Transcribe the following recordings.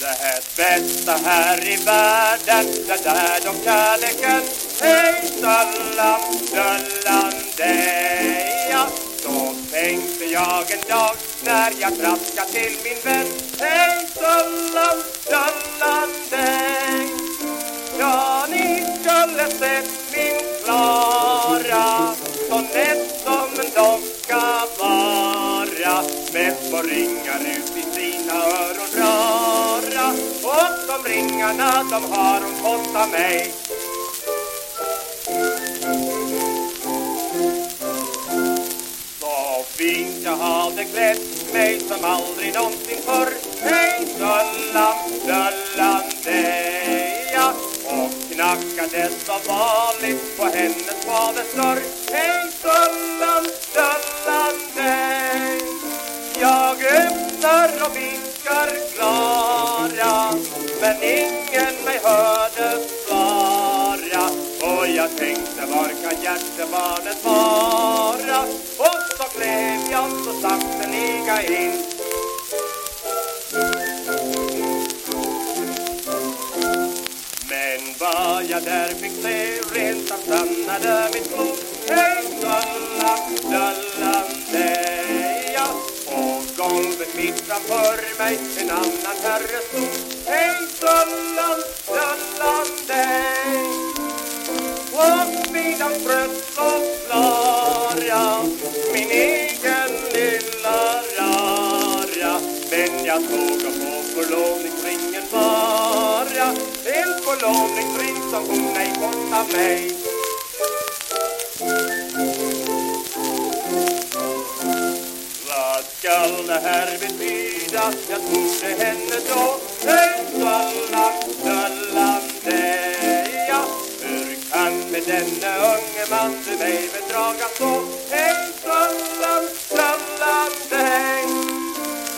Det här i världen det där de kärleken Hej sällan, sällan ja. Så tänkte jag en dag när jag traska till min vän. Hej sällan, sällan Ja, ni skulle sett min Klara Så nätt som en docka vara. Med små ringar ut i sina öron rara och de ringarna de har hon fått av mig. Så fint jag hade klätt mig som aldrig någonsin förr. Hej Döllan, Döllan ja! Och knackade som vanligt på hennes faders dörr. Hej Döllan, Döllan Dej Jag öppnar och viskar Klara Men ingen mig hörde svara. Och jag tänkte var kan hjärtebarnet vara? Och så klev jag så sakteliga in. Men vad jag där fick se rent av stannade mitt blod En gång mig en annan herre stod Hej Dölla, Dölla, dig Och medan bröst så jag Min egen lilla rara Men jag såg och på förlovningsringen bara En förlovningsring som hon ej fått av mig. Vad skall det här betyda? Jag trodde henne då. Hej ja. Deja Hur kan med denne unge man du mig bedraga så? Hej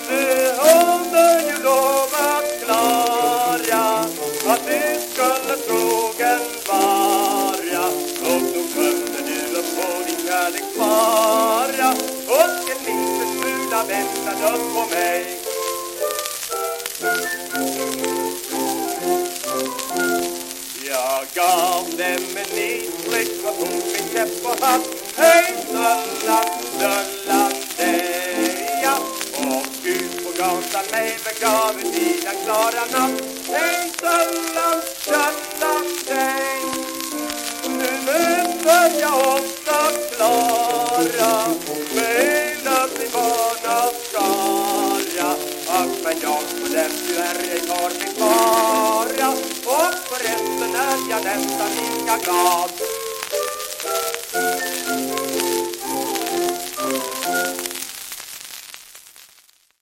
Du hade ju lovat Klara Att du skulle trogen vara. Och då kunde du upp på din kärlek vara. Och en liten smula väntade upp på mig. Gav dem en isblick och tog min käpp och hatt Hej Döllan, Döllan, Deja Och ut på gatan mig begav ut i den klara natt Hej Döllan, Döllan, Dej Nu möter jag ofta Klara Med hela sin barnaskara Ack, men jag på dem tyvärr ej tar min barn! Och förresten är jag nästan lika glad